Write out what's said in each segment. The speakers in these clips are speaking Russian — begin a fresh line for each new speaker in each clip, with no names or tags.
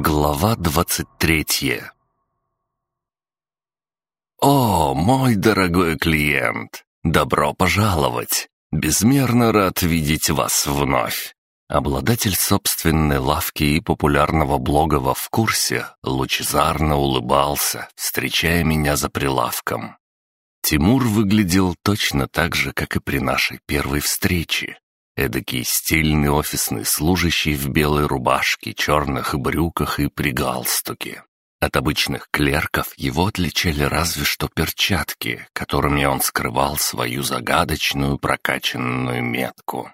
Глава двадцать третья «О, мой дорогой клиент! Добро пожаловать! Безмерно рад видеть вас вновь!» Обладатель собственной лавки и популярного блога во в курсе лучезарно улыбался, встречая меня за прилавком. Тимур выглядел точно так же, как и при нашей первой встрече. Эдакий стильный офисный служащий в белой рубашке, черных брюках и при галстуке. От обычных клерков его отличали разве что перчатки, которыми он скрывал свою загадочную прокачанную метку.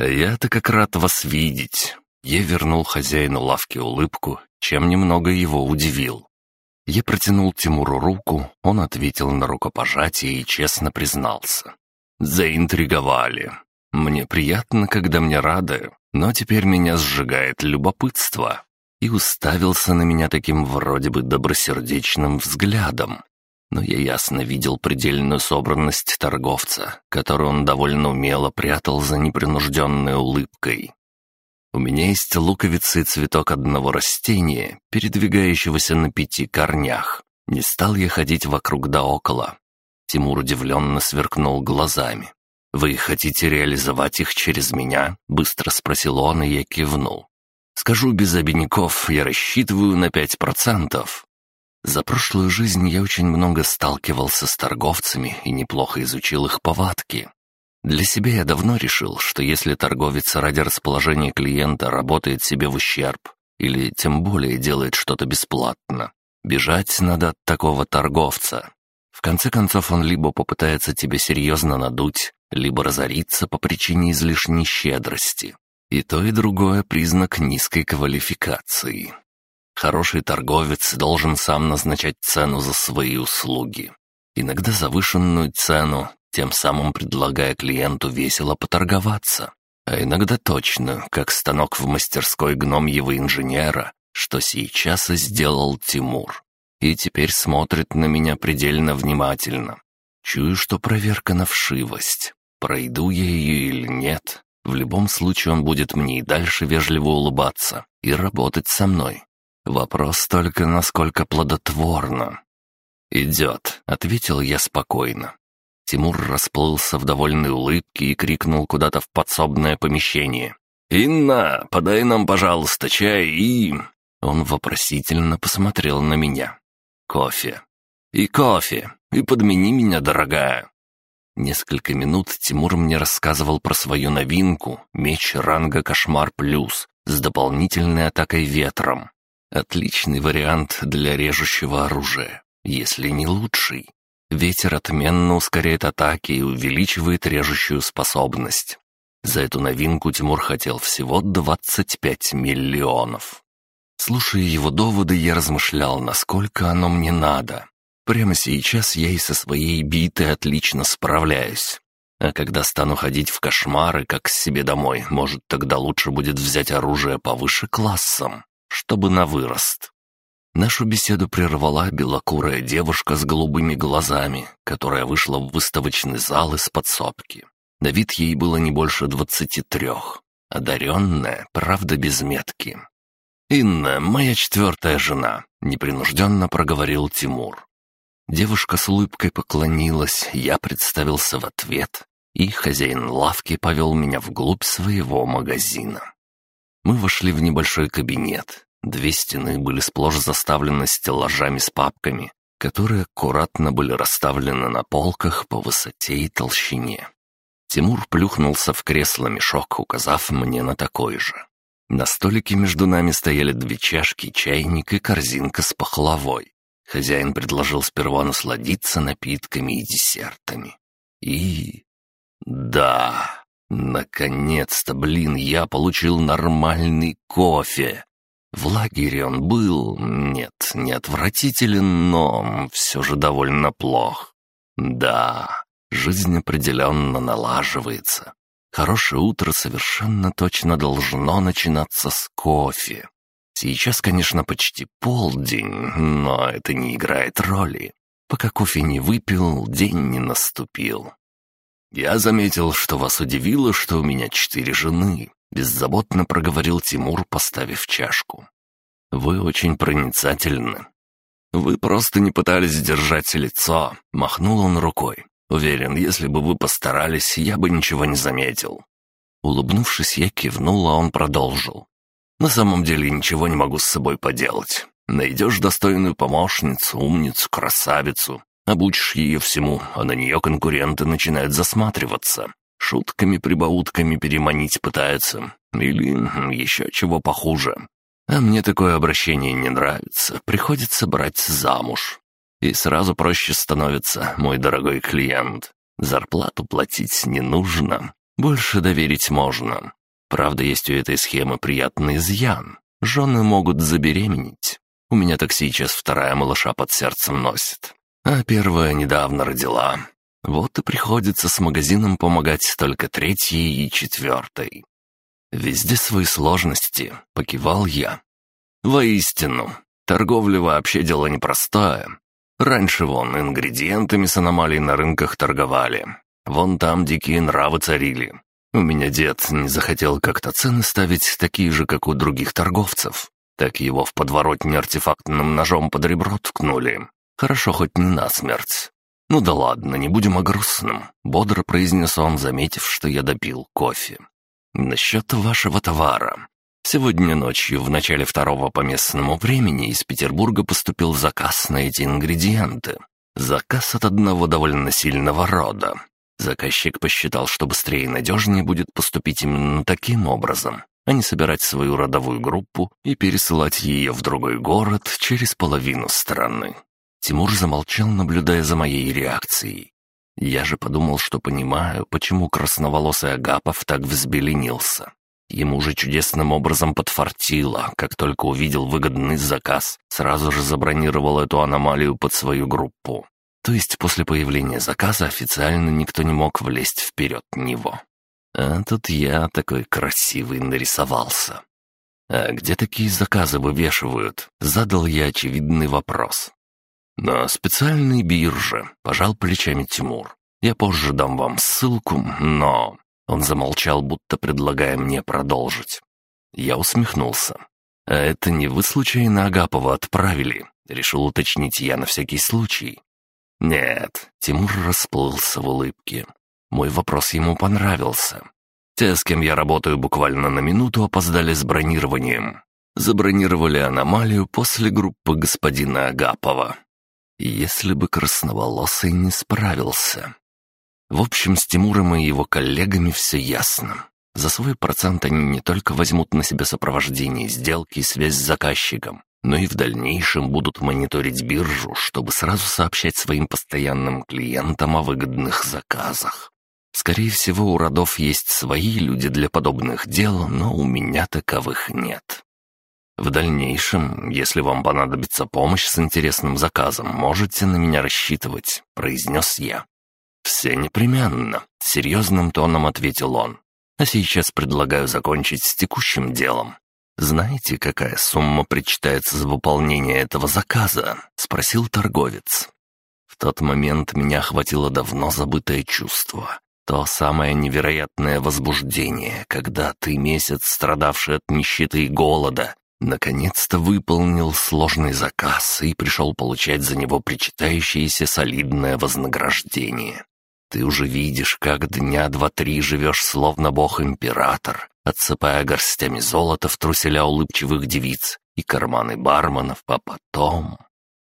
«Я-то как рад вас видеть!» Я вернул хозяину лавки улыбку, чем немного его удивил. Я протянул Тимуру руку, он ответил на рукопожатие и честно признался. «Заинтриговали. Мне приятно, когда мне рады, но теперь меня сжигает любопытство. И уставился на меня таким вроде бы добросердечным взглядом. Но я ясно видел предельную собранность торговца, которую он довольно умело прятал за непринужденной улыбкой. У меня есть луковицы и цветок одного растения, передвигающегося на пяти корнях. Не стал я ходить вокруг да около. Тимур удивленно сверкнул глазами. «Вы хотите реализовать их через меня?» — быстро спросил он, и я кивнул. «Скажу без обиняков, я рассчитываю на пять процентов». За прошлую жизнь я очень много сталкивался с торговцами и неплохо изучил их повадки. Для себя я давно решил, что если торговец ради расположения клиента работает себе в ущерб, или тем более делает что-то бесплатно, бежать надо от такого торговца. В конце концов он либо попытается тебя серьезно надуть, либо разориться по причине излишней щедрости. И то, и другое признак низкой квалификации. Хороший торговец должен сам назначать цену за свои услуги. Иногда завышенную цену, тем самым предлагая клиенту весело поторговаться. А иногда точно, как станок в мастерской гномьего инженера, что сейчас и сделал Тимур. И теперь смотрит на меня предельно внимательно. Чую, что проверка на вшивость. Пройду я ее или нет, в любом случае он будет мне и дальше вежливо улыбаться и работать со мной. Вопрос только, насколько плодотворно. «Идет», — ответил я спокойно. Тимур расплылся в довольной улыбке и крикнул куда-то в подсобное помещение. «Инна, подай нам, пожалуйста, чай и...» Он вопросительно посмотрел на меня. «Кофе. И кофе. И подмени меня, дорогая». Несколько минут Тимур мне рассказывал про свою новинку — меч ранга «Кошмар Плюс» с дополнительной атакой ветром. Отличный вариант для режущего оружия, если не лучший. Ветер отменно ускоряет атаки и увеличивает режущую способность. За эту новинку Тимур хотел всего 25 миллионов. Слушая его доводы, я размышлял, насколько оно мне надо. Прямо сейчас я и со своей битой отлично справляюсь. А когда стану ходить в кошмары, как к себе домой, может, тогда лучше будет взять оружие повыше классом, чтобы на вырост. Нашу беседу прервала белокурая девушка с голубыми глазами, которая вышла в выставочный зал из подсобки. На вид ей было не больше двадцати трех. Одаренная, правда, без метки. «Инна, моя четвертая жена», — непринужденно проговорил Тимур. Девушка с улыбкой поклонилась, я представился в ответ, и хозяин лавки повел меня вглубь своего магазина. Мы вошли в небольшой кабинет. Две стены были сплошь заставлены стеллажами с папками, которые аккуратно были расставлены на полках по высоте и толщине. Тимур плюхнулся в кресло-мешок, указав мне на такой же. На столике между нами стояли две чашки, чайник и корзинка с пахлавой. Хозяин предложил сперва насладиться напитками и десертами. И... Да, наконец-то, блин, я получил нормальный кофе. В лагере он был, нет, не отвратителен, но все же довольно плох. Да, жизнь определенно налаживается. Хорошее утро совершенно точно должно начинаться с кофе. Сейчас, конечно, почти полдень, но это не играет роли. Пока кофе не выпил, день не наступил. «Я заметил, что вас удивило, что у меня четыре жены», — беззаботно проговорил Тимур, поставив чашку. Вы очень проницательны». «Вы просто не пытались сдержать лицо», — махнул он рукой. «Уверен, если бы вы постарались, я бы ничего не заметил». Улыбнувшись, я кивнул, а он продолжил. «На самом деле ничего не могу с собой поделать. Найдешь достойную помощницу, умницу, красавицу, обучишь ее всему, а на нее конкуренты начинают засматриваться. Шутками-прибаутками переманить пытаются. Или еще чего похуже. А мне такое обращение не нравится. Приходится брать замуж. И сразу проще становится, мой дорогой клиент. Зарплату платить не нужно. Больше доверить можно. Правда, есть у этой схемы приятный изъян. Жены могут забеременеть. У меня так сейчас вторая малыша под сердцем носит. А первая недавно родила. Вот и приходится с магазином помогать только третьей и четвертой. Везде свои сложности, покивал я. Воистину, торговля вообще дело непростое. Раньше вон ингредиентами с аномалий на рынках торговали. Вон там дикие нравы царили. У меня дед не захотел как-то цены ставить такие же, как у других торговцев. Так его в подворотне артефактным ножом под ребро ткнули. Хорошо хоть не насмерть. «Ну да ладно, не будем о грустном», — бодро произнес он, заметив, что я допил кофе. «Насчет вашего товара. Сегодня ночью, в начале второго по местному времени, из Петербурга поступил заказ на эти ингредиенты. Заказ от одного довольно сильного рода. Заказчик посчитал, что быстрее и надежнее будет поступить именно таким образом а не собирать свою родовую группу и пересылать ее в другой город через половину страны. Тимур замолчал, наблюдая за моей реакцией. Я же подумал, что понимаю, почему красноволосый Агапов так взбеленился. Ему же чудесным образом подфартило, как только увидел выгодный заказ, сразу же забронировал эту аномалию под свою группу. То есть после появления заказа официально никто не мог влезть вперед него. А тут я такой красивый нарисовался. «А где такие заказы вывешивают?» — задал я очевидный вопрос. «На специальной бирже», — пожал плечами Тимур. «Я позже дам вам ссылку, но...» Он замолчал, будто предлагая мне продолжить. Я усмехнулся. «А это не вы случайно Агапова отправили?» — решил уточнить я на всякий случай. «Нет», — Тимур расплылся в улыбке. Мой вопрос ему понравился. Те, с кем я работаю буквально на минуту, опоздали с бронированием. Забронировали аномалию после группы господина Агапова. Если бы красноволосый не справился. В общем, с Тимуром и его коллегами все ясно. За свой процент они не только возьмут на себя сопровождение сделки и связь с заказчиком, но и в дальнейшем будут мониторить биржу, чтобы сразу сообщать своим постоянным клиентам о выгодных заказах. Скорее всего, у родов есть свои люди для подобных дел, но у меня таковых нет. В дальнейшем, если вам понадобится помощь с интересным заказом, можете на меня рассчитывать», — произнес я. «Все непременно», — серьезным тоном ответил он. «А сейчас предлагаю закончить с текущим делом. Знаете, какая сумма причитается за выполнение этого заказа?» — спросил торговец. В тот момент меня охватило давно забытое чувство. То самое невероятное возбуждение, когда ты, месяц страдавший от нищеты и голода, наконец-то выполнил сложный заказ и пришел получать за него причитающееся солидное вознаграждение. Ты уже видишь, как дня два-три живешь словно бог-император, отсыпая горстями золота в труселя улыбчивых девиц и карманы барменов, а потом...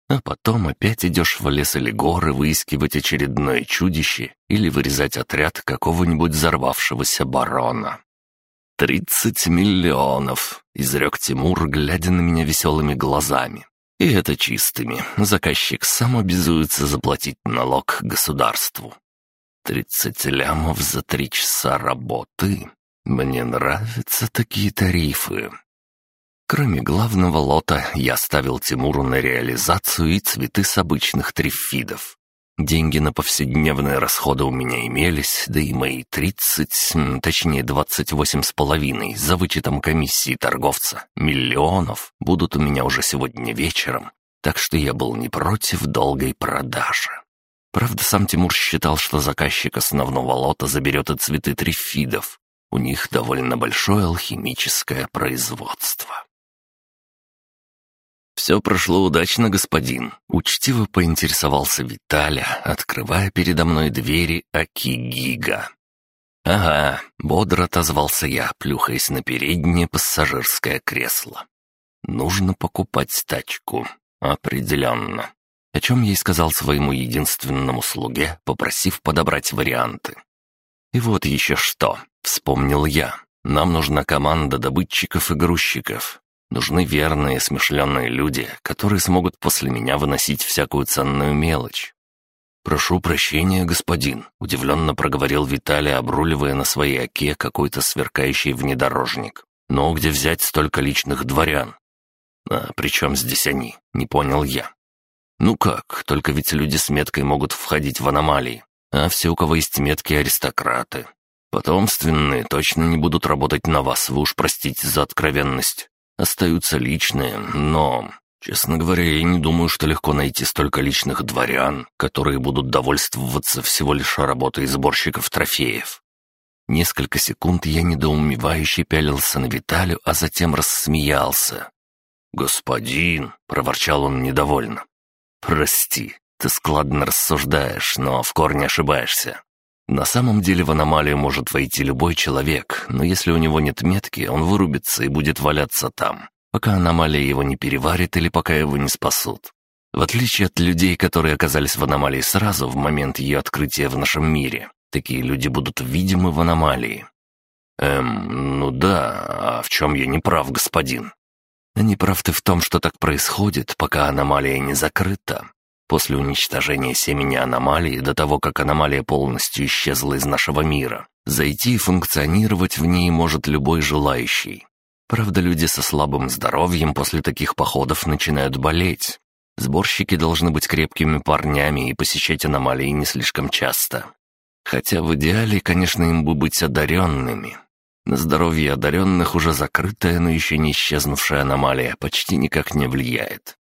А потом опять идешь в лес или горы выискивать очередное чудище или вырезать отряд какого-нибудь взорвавшегося барона. «Тридцать миллионов!» — изрек Тимур, глядя на меня веселыми глазами. «И это чистыми. Заказчик сам обязуется заплатить налог государству. Тридцать лямов за три часа работы. Мне нравятся такие тарифы. Кроме главного лота, я ставил Тимуру на реализацию и цветы с обычных трифидов. Деньги на повседневные расходы у меня имелись, да и мои тридцать, точнее двадцать восемь с половиной, за вычетом комиссии торговца, миллионов, будут у меня уже сегодня вечером, так что я был не против долгой продажи. Правда, сам Тимур считал, что заказчик основного лота заберет и цветы трифидов. У них довольно большое алхимическое производство. «Все прошло удачно, господин», — учтиво поинтересовался Виталя, открывая передо мной двери Акигига. «Ага», — бодро отозвался я, плюхаясь на переднее пассажирское кресло. «Нужно покупать тачку. Определенно». О чем я и сказал своему единственному слуге, попросив подобрать варианты. «И вот еще что», — вспомнил я. «Нам нужна команда добытчиков и грузчиков. Нужны верные, смышленые люди, которые смогут после меня выносить всякую ценную мелочь. «Прошу прощения, господин», — удивленно проговорил Виталий, обруливая на своей оке какой-то сверкающий внедорожник. «Но где взять столько личных дворян?» «А при чем здесь они?» — не понял я. «Ну как, только ведь люди с меткой могут входить в аномалии, а все, у кого есть метки, аристократы. Потомственные точно не будут работать на вас, вы уж простите за откровенность. Остаются личные, но, честно говоря, я не думаю, что легко найти столько личных дворян, которые будут довольствоваться всего лишь работой сборщиков трофеев. Несколько секунд я недоумевающе пялился на Виталию, а затем рассмеялся. «Господин!» — проворчал он недовольно. «Прости, ты складно рассуждаешь, но в корне ошибаешься. На самом деле в аномалию может войти любой человек, но если у него нет метки, он вырубится и будет валяться там, пока аномалия его не переварит или пока его не спасут. В отличие от людей, которые оказались в аномалии сразу в момент ее открытия в нашем мире, такие люди будут видимы в аномалии. Эм, ну да, а в чем я не прав, господин? Не прав ты в том, что так происходит, пока аномалия не закрыта. После уничтожения семени аномалии, до того, как аномалия полностью исчезла из нашего мира, зайти и функционировать в ней может любой желающий. Правда, люди со слабым здоровьем после таких походов начинают болеть. Сборщики должны быть крепкими парнями и посещать аномалии не слишком часто. Хотя в идеале, конечно, им бы быть одаренными. На здоровье одаренных уже закрытая, но еще не исчезнувшая аномалия почти никак не влияет.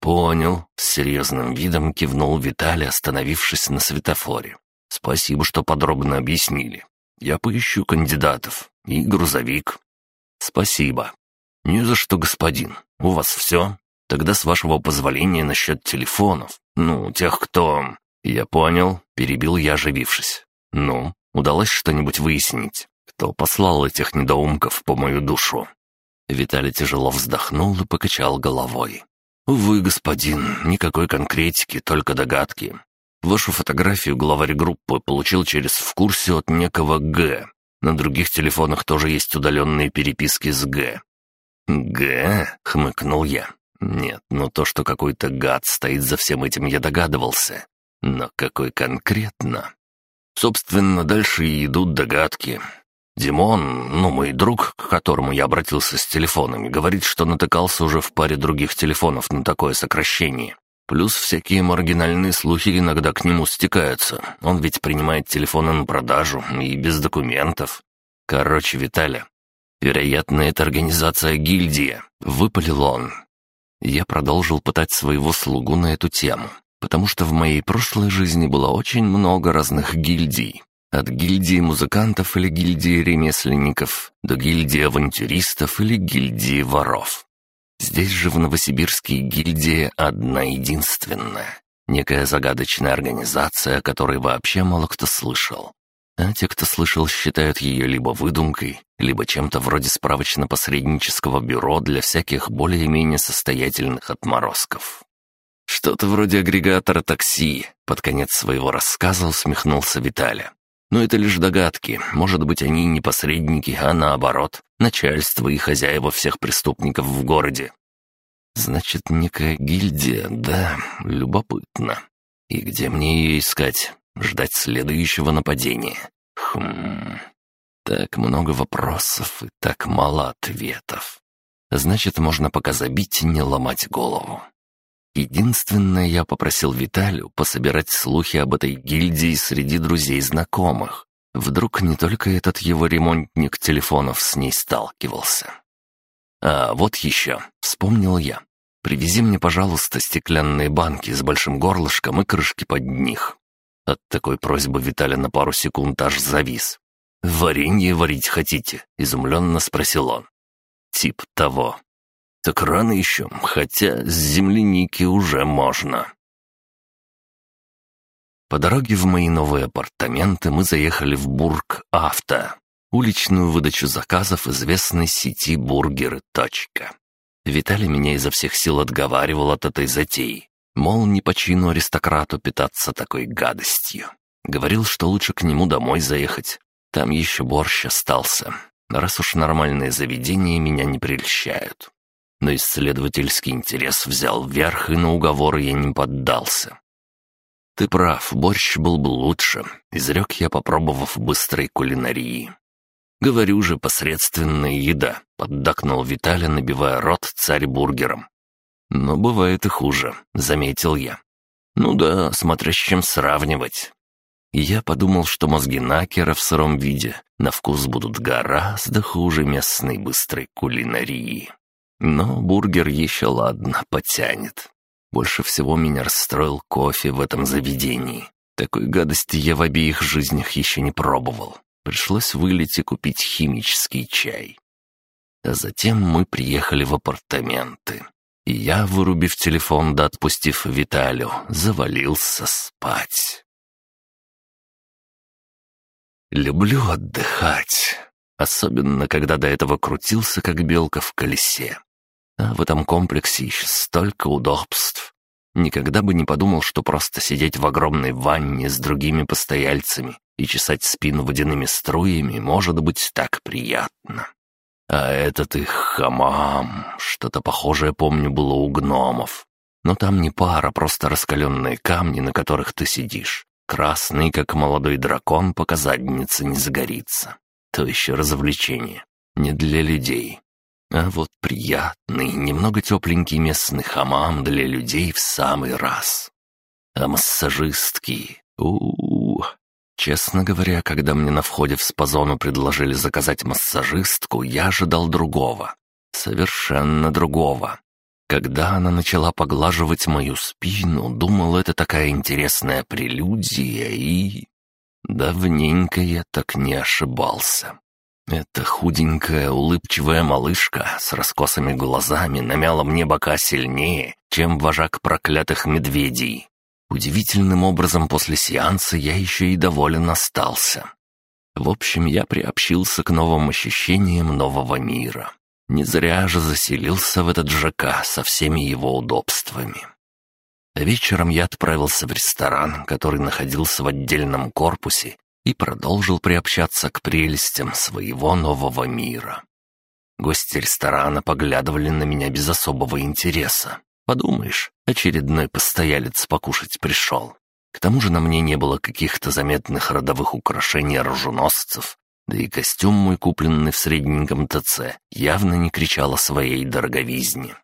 «Понял», — с серьезным видом кивнул Виталий, остановившись на светофоре. «Спасибо, что подробно объяснили. Я поищу кандидатов. И грузовик». «Спасибо». «Не за что, господин. У вас все? Тогда, с вашего позволения, насчет телефонов. Ну, тех, кто...» «Я понял», — перебил я, оживившись. «Ну, удалось что-нибудь выяснить? Кто послал этих недоумков по мою душу?» Виталий тяжело вздохнул и покачал головой. «Увы, господин, никакой конкретики, только догадки. Вашу фотографию главарь группы получил через в курсе от некого Г. На других телефонах тоже есть удаленные переписки с Г». «Г?» — хмыкнул я. «Нет, ну то, что какой-то гад стоит за всем этим, я догадывался. Но какой конкретно?» Собственно, дальше и идут догадки. Димон, ну, мой друг, к которому я обратился с телефонами, говорит, что натыкался уже в паре других телефонов на такое сокращение. Плюс всякие маргинальные слухи иногда к нему стекаются. Он ведь принимает телефоны на продажу и без документов. Короче, Виталя, вероятно, это организация гильдия. Выпалил он. Я продолжил пытать своего слугу на эту тему, потому что в моей прошлой жизни было очень много разных гильдий. От гильдии музыкантов или гильдии ремесленников до гильдии авантюристов или гильдии воров. Здесь же в Новосибирске гильдия одна единственная. Некая загадочная организация, о которой вообще мало кто слышал. А те, кто слышал, считают ее либо выдумкой, либо чем-то вроде справочно-посреднического бюро для всяких более-менее состоятельных отморозков. «Что-то вроде агрегатора такси», — под конец своего рассказа усмехнулся Виталя. Но это лишь догадки. Может быть, они не посредники, а наоборот, начальство и хозяева всех преступников в городе. Значит, некая гильдия, да, любопытно. И где мне ее искать? Ждать следующего нападения? Хм... Так много вопросов и так мало ответов. Значит, можно пока забить и не ломать голову. Единственное, я попросил Виталию пособирать слухи об этой гильдии среди друзей и знакомых. Вдруг не только этот его ремонтник телефонов с ней сталкивался. А вот еще, вспомнил я. Привези мне, пожалуйста, стеклянные банки с большим горлышком и крышки под них. От такой просьбы Виталий на пару секунд аж завис. «Варенье варить хотите?» — изумленно спросил он. «Тип того. Так рано еще, хотя с земляники уже можно. По дороге в мои новые апартаменты мы заехали в Бург Авто, уличную выдачу заказов известной сети «Бургеры. Точка». Виталий меня изо всех сил отговаривал от этой затеи. Мол, не по чину аристократу питаться такой гадостью. Говорил, что лучше к нему домой заехать. Там еще борщ остался, раз уж нормальные заведения меня не прельщают. Но исследовательский интерес взял вверх, и на уговоры я не поддался. «Ты прав, борщ был бы лучше», — изрек я, попробовав быстрой кулинарии. «Говорю же, посредственная еда», — поддакнул Виталий, набивая рот царь бургером. «Но бывает и хуже», — заметил я. «Ну да, смотря с чем сравнивать». Я подумал, что мозги Накера в сыром виде на вкус будут гораздо хуже местной быстрой кулинарии. Но бургер еще ладно, потянет. Больше всего меня расстроил кофе в этом заведении. Такой гадости я в обеих жизнях еще не пробовал. Пришлось вылить и купить химический чай. А затем мы приехали в апартаменты. И я, вырубив телефон да отпустив Виталю, завалился спать. Люблю отдыхать, особенно когда до этого крутился, как белка в колесе. А в этом комплексе еще столько удобств. Никогда бы не подумал, что просто сидеть в огромной ванне с другими постояльцами и чесать спину водяными струями может быть так приятно. А этот их хамам, что-то похожее, помню, было у гномов. Но там не пара, просто раскаленные камни, на которых ты сидишь. Красный, как молодой дракон, пока задница не загорится. То еще развлечение. Не для людей. А вот приятный, немного тепленький местный хамам для людей в самый раз. А массажистки... у, -у, -у. Честно говоря, когда мне на входе в спазону предложили заказать массажистку, я ожидал другого. Совершенно другого. Когда она начала поглаживать мою спину, думал, это такая интересная прелюдия и... Давненько я так не ошибался. Эта худенькая, улыбчивая малышка с раскосыми глазами намяла мне бока сильнее, чем вожак проклятых медведей. Удивительным образом после сеанса я еще и доволен остался. В общем, я приобщился к новым ощущениям нового мира. Не зря же заселился в этот ЖК со всеми его удобствами. Вечером я отправился в ресторан, который находился в отдельном корпусе и продолжил приобщаться к прелестям своего нового мира. Гости ресторана поглядывали на меня без особого интереса. Подумаешь, очередной постоялец покушать пришел. К тому же на мне не было каких-то заметных родовых украшений оруженосцев, да и костюм мой, купленный в средненьком ТЦ, явно не кричал о своей дороговизне.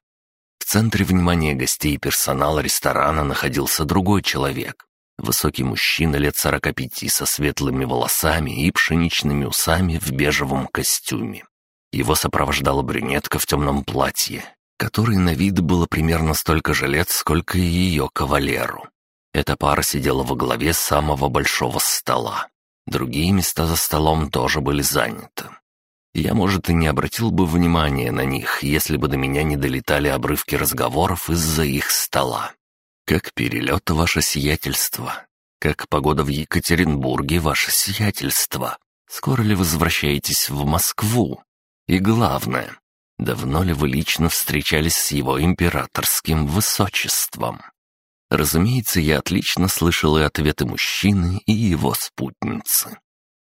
В центре внимания гостей и персонала ресторана находился другой человек, Высокий мужчина лет сорока пяти со светлыми волосами и пшеничными усами в бежевом костюме. Его сопровождала брюнетка в темном платье, которой на вид было примерно столько же лет, сколько и ее кавалеру. Эта пара сидела во главе самого большого стола. Другие места за столом тоже были заняты. Я, может, и не обратил бы внимания на них, если бы до меня не долетали обрывки разговоров из-за их стола. «Как перелет, ваше сиятельство? Как погода в Екатеринбурге, ваше сиятельство? Скоро ли возвращаетесь в Москву? И главное, давно ли вы лично встречались с его императорским высочеством?» Разумеется, я отлично слышал и ответы мужчины, и его спутницы.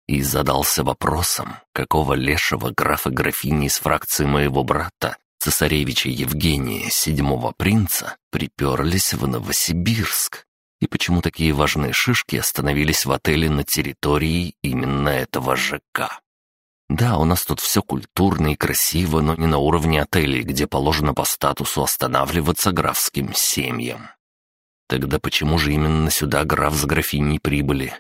И задался вопросом, какого лешего графа-графини из фракции моего брата цесаревича Евгения, седьмого принца, приперлись в Новосибирск. И почему такие важные шишки остановились в отеле на территории именно этого ЖК? Да, у нас тут все культурно и красиво, но не на уровне отелей, где положено по статусу останавливаться графским семьям. Тогда почему же именно сюда граф с графиней прибыли?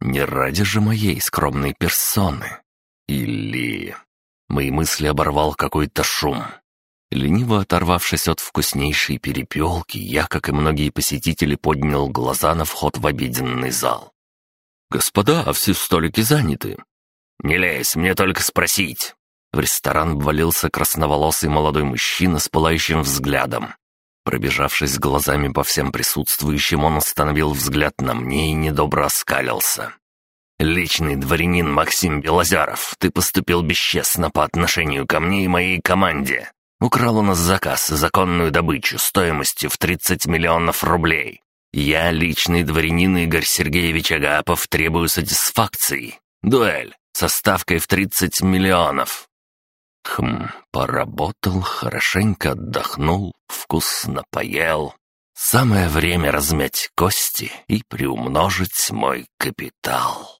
Не ради же моей скромной персоны. Или... Мои мысли оборвал какой-то шум. Лениво оторвавшись от вкуснейшей перепелки, я, как и многие посетители, поднял глаза на вход в обеденный зал. «Господа, а все столики заняты». «Не лезь, мне только спросить». В ресторан ввалился красноволосый молодой мужчина с пылающим взглядом. Пробежавшись глазами по всем присутствующим, он остановил взгляд на мне и недобро оскалился. «Личный дворянин Максим Белозеров, ты поступил бесчестно по отношению ко мне и моей команде. Украл у нас заказ законную добычу стоимостью в 30 миллионов рублей. Я, личный дворянин Игорь Сергеевич Агапов, требую сатисфакции. Дуэль со ставкой в 30 миллионов. Хм, поработал, хорошенько отдохнул, вкусно поел. Самое время размять кости и приумножить мой капитал.